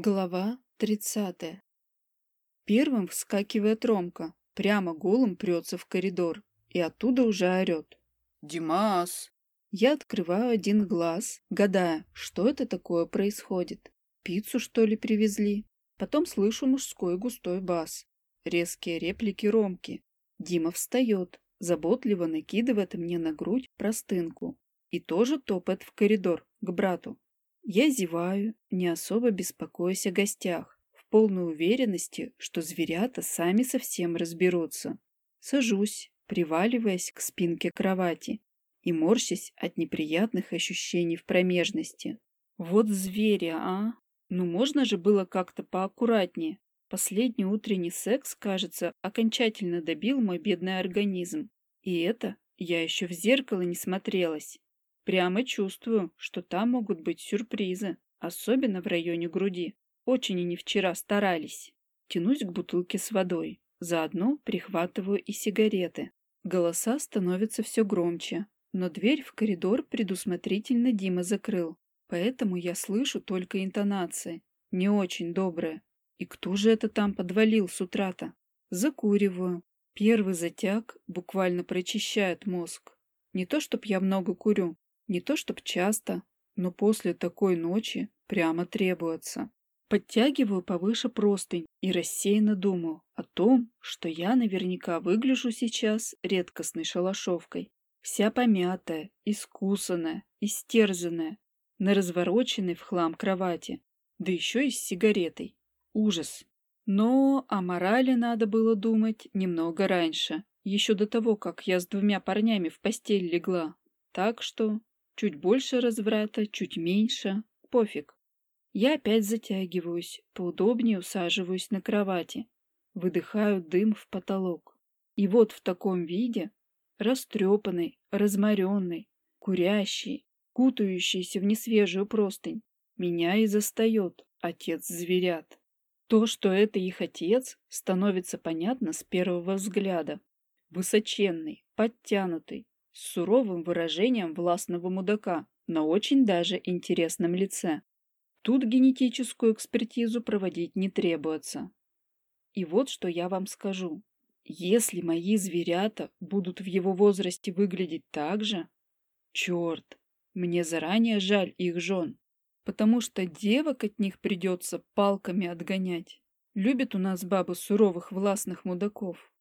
Глава 30. Первым вскакивает Ромка, прямо голым прется в коридор и оттуда уже орет. «Димас!» Я открываю один глаз, гадая, что это такое происходит. Пиццу, что ли, привезли? Потом слышу мужской густой бас. Резкие реплики Ромки. Дима встает, заботливо накидывает мне на грудь простынку и тоже топает в коридор к брату. Я зеваю, не особо беспокоясь о гостях, в полной уверенности, что зверята сами совсем разберутся. Сажусь, приваливаясь к спинке кровати и морщась от неприятных ощущений в промежности. Вот звери, а! Ну можно же было как-то поаккуратнее. Последний утренний секс, кажется, окончательно добил мой бедный организм. И это я еще в зеркало не смотрелась. Прямо чувствую, что там могут быть сюрпризы, особенно в районе груди. Очень они вчера старались. Тянусь к бутылке с водой. Заодно прихватываю и сигареты. Голоса становятся все громче, но дверь в коридор предусмотрительно Дима закрыл. Поэтому я слышу только интонации. Не очень добрые. И кто же это там подвалил с утра-то? Закуриваю. Первый затяг буквально прочищает мозг. Не то, чтоб я много курю, не то чтоб часто, но после такой ночи прямо требуется. Подтягиваю повыше простынь и рассеянно думаю о том, что я наверняка выгляжу сейчас редкостной шалашовкой. Вся помятая, искусанная, истерзанная, на развороченной в хлам кровати, да еще и с сигаретой. Ужас. Но о морали надо было думать немного раньше, еще до того, как я с двумя парнями в постель легла. Так что Чуть больше разврата, чуть меньше. Пофиг. Я опять затягиваюсь, поудобнее усаживаюсь на кровати. Выдыхаю дым в потолок. И вот в таком виде, растрепанный, разморенный, курящий, кутающийся в несвежую простынь, меня и застает отец зверят. То, что это их отец, становится понятно с первого взгляда. Высоченный, подтянутый, с суровым выражением властного мудака на очень даже интересном лице. Тут генетическую экспертизу проводить не требуется. И вот что я вам скажу. Если мои зверята будут в его возрасте выглядеть так же, черт, мне заранее жаль их жен, потому что девок от них придется палками отгонять. Любят у нас бабы суровых властных мудаков.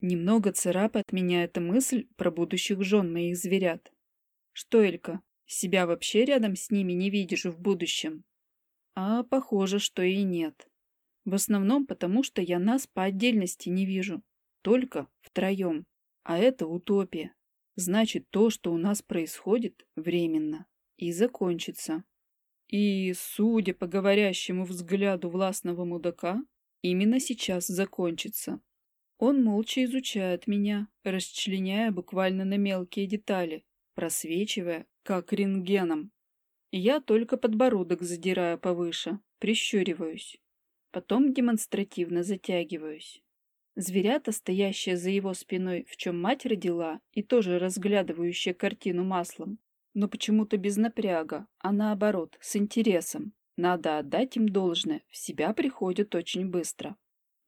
Немного царапает меня эта мысль про будущих жен моих зверят. Что, Элька, себя вообще рядом с ними не видишь в будущем? А похоже, что и нет. В основном потому, что я нас по отдельности не вижу. Только втроем. А это утопия. Значит, то, что у нас происходит, временно. И закончится. И, судя по говорящему взгляду властного мудака, именно сейчас закончится. Он молча изучает меня, расчленяя буквально на мелкие детали, просвечивая, как рентгеном. Я только подбородок задираю повыше, прищуриваюсь. Потом демонстративно затягиваюсь. Зверята, стоящие за его спиной, в чем мать родила, и тоже разглядывающие картину маслом, но почему-то без напряга, а наоборот, с интересом. Надо отдать им должное, в себя приходят очень быстро.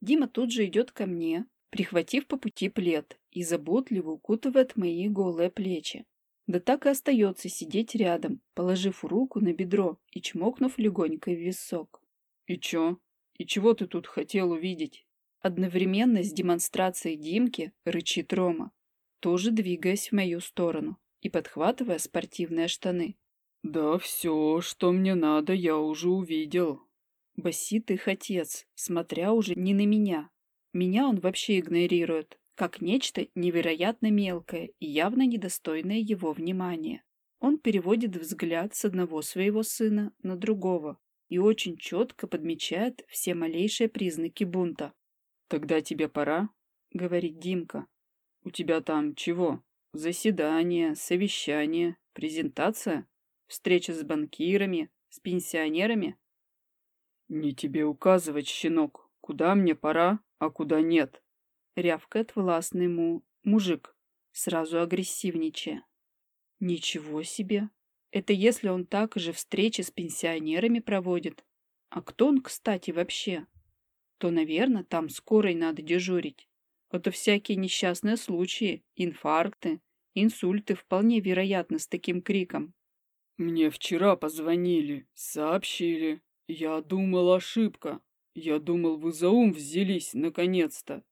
Дима тут же идет ко мне, прихватив по пути плед и заботливо укутывает мои голые плечи. Да так и остается сидеть рядом, положив руку на бедро и чмокнув легонько в висок. «И чё? И чего ты тут хотел увидеть?» Одновременно с демонстрацией Димки рычит Рома, тоже двигаясь в мою сторону и подхватывая спортивные штаны. «Да все, что мне надо, я уже увидел», — басит их отец, смотря уже не на меня, меня он вообще игнорирует, как нечто невероятно мелкое и явно недостойное его внимания. Он переводит взгляд с одного своего сына на другого и очень четко подмечает все малейшие признаки бунта. «Тогда тебе пора», — говорит Димка. «У тебя там чего? Заседание, совещание, презентация, встреча с банкирами, с пенсионерами?» «Не тебе указывать, щенок, куда мне пора, а куда нет? Рявкает властный му мужик, сразу агрессивничая. Ничего себе! Это если он так же встречи с пенсионерами проводит. А кто он, кстати, вообще? То, наверное, там скорой надо дежурить. Это всякие несчастные случаи, инфаркты, инсульты вполне вероятны с таким криком. Мне вчера позвонили, сообщили. Я думал, ошибка. Я думал, вы за ум взялись, наконец-то.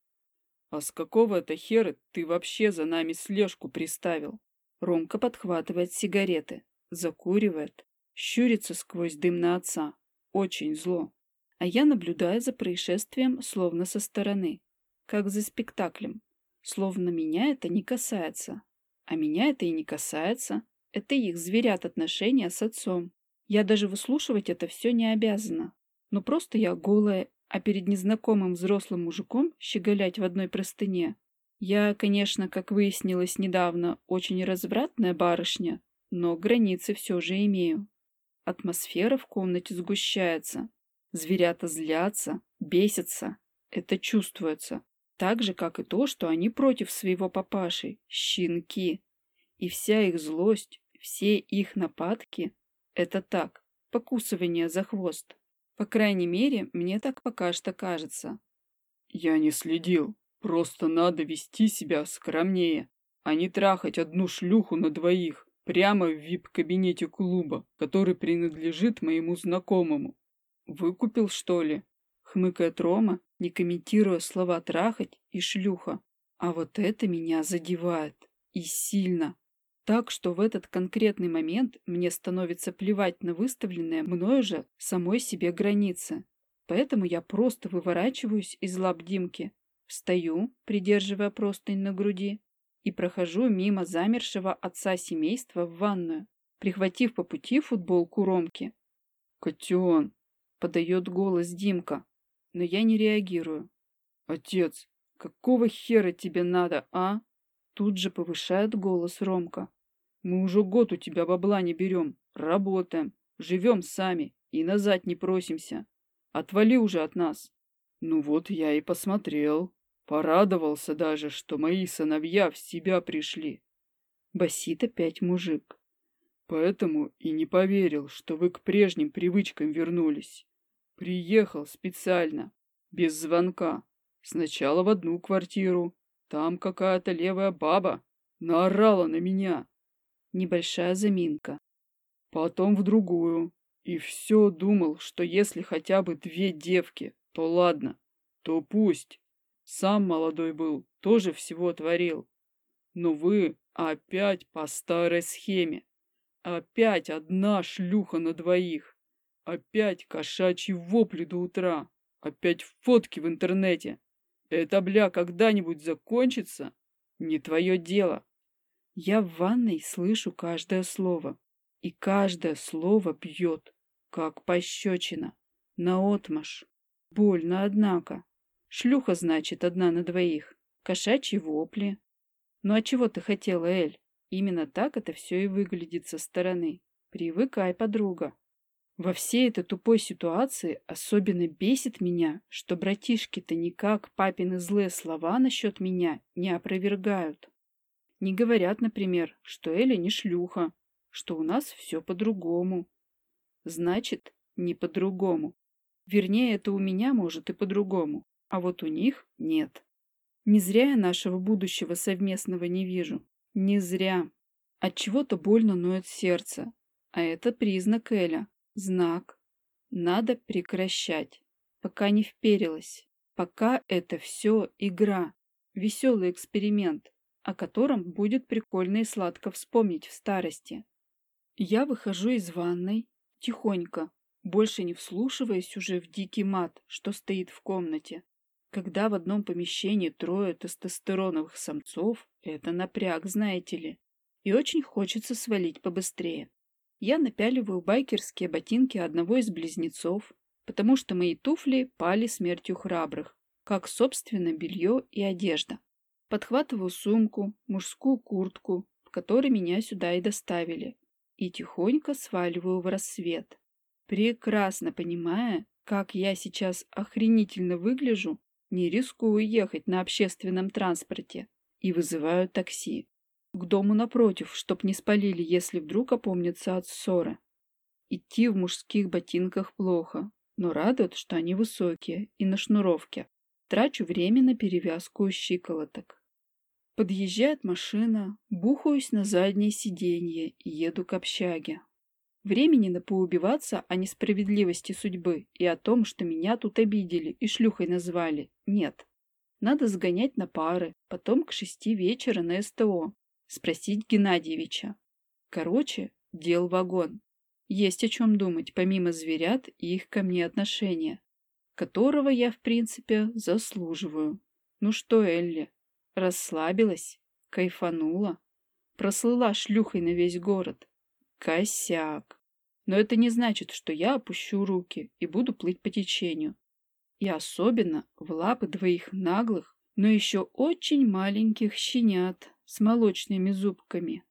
А с какого это хера ты вообще за нами слежку приставил? Ромка подхватывает сигареты, закуривает, щурится сквозь дым на отца. Очень зло. А я наблюдаю за происшествием словно со стороны, как за спектаклем. Словно меня это не касается. А меня это и не касается. Это их зверят отношения с отцом. Я даже выслушивать это все не обязана. Но просто я голая, а перед незнакомым взрослым мужиком щеголять в одной простыне. Я, конечно, как выяснилось недавно, очень развратная барышня, но границы все же имею. Атмосфера в комнате сгущается. Зверята злятся, бесятся. Это чувствуется. Так же, как и то, что они против своего папаши. Щенки. И вся их злость, все их нападки — это так, покусывание за хвост. По крайней мере, мне так пока что кажется. Я не следил. Просто надо вести себя скромнее, а не трахать одну шлюху на двоих прямо в вип-кабинете клуба, который принадлежит моему знакомому. Выкупил, что ли? Хмыкает Рома, не комментируя слова «трахать» и «шлюха». А вот это меня задевает. И сильно. Так что в этот конкретный момент мне становится плевать на выставленные мною же самой себе границы. Поэтому я просто выворачиваюсь из лап Димки, встаю, придерживая простынь на груди, и прохожу мимо замершего отца семейства в ванную, прихватив по пути футболку Ромки. «Котен!» — подает голос Димка, но я не реагирую. «Отец, какого хера тебе надо, а?» Тут же повышает голос Ромка. Мы уже год у тебя бабла не берем, работаем, живем сами и назад не просимся. Отвали уже от нас. Ну вот я и посмотрел. Порадовался даже, что мои сыновья в себя пришли. Басит опять мужик. Поэтому и не поверил, что вы к прежним привычкам вернулись. Приехал специально, без звонка. Сначала в одну квартиру. Там какая-то левая баба наорала на меня. Небольшая заминка. Потом в другую. И все думал, что если хотя бы две девки, то ладно, то пусть. Сам молодой был, тоже всего творил. Но вы опять по старой схеме. Опять одна шлюха на двоих. Опять кошачьи вопли до утра. Опять фотки в интернете. Это, бля, когда-нибудь закончится? Не твое дело. Я в ванной слышу каждое слово, и каждое слово бьет, как пощечина, наотмашь. Больно, однако. Шлюха, значит, одна на двоих. Кошачьи вопли. Ну а чего ты хотела, Эль? Именно так это все и выглядит со стороны. Привыкай, подруга. Во всей этой тупой ситуации особенно бесит меня, что братишки-то никак папины злые слова насчет меня не опровергают. Не говорят, например, что Эля не шлюха, что у нас все по-другому. Значит, не по-другому. Вернее, это у меня может и по-другому, а вот у них нет. Не зря я нашего будущего совместного не вижу. Не зря. От чего-то больно ноет сердце. А это признак Эля. Знак. Надо прекращать. Пока не вперилась. Пока это все игра. Веселый эксперимент о котором будет прикольно и сладко вспомнить в старости. Я выхожу из ванной, тихонько, больше не вслушиваясь уже в дикий мат, что стоит в комнате. Когда в одном помещении трое тестостероновых самцов, это напряг, знаете ли. И очень хочется свалить побыстрее. Я напяливаю байкерские ботинки одного из близнецов, потому что мои туфли пали смертью храбрых, как, собственно, белье и одежда. Подхватываю сумку, мужскую куртку, в которой меня сюда и доставили, и тихонько сваливаю в рассвет. Прекрасно понимая, как я сейчас охренительно выгляжу, не рискую ехать на общественном транспорте и вызываю такси. К дому напротив, чтоб не спалили, если вдруг опомнятся от ссоры. Идти в мужских ботинках плохо, но радует, что они высокие и на шнуровке. Трачу время на перевязку щиколоток. Подъезжает машина, бухаюсь на заднее сиденье и еду к общаге. Времени на поубиваться о несправедливости судьбы и о том, что меня тут обидели и шлюхой назвали, нет. Надо сгонять на пары, потом к шести вечера на СТО, спросить Геннадьевича. Короче, дел вагон. Есть о чем думать, помимо зверят и их ко мне отношения, которого я, в принципе, заслуживаю. Ну что, Элли, расслабилась, кайфанула, прослыла шлюхой на весь город. Косяк. Но это не значит, что я опущу руки и буду плыть по течению. И особенно в лапы двоих наглых, но еще очень маленьких щенят с молочными зубками.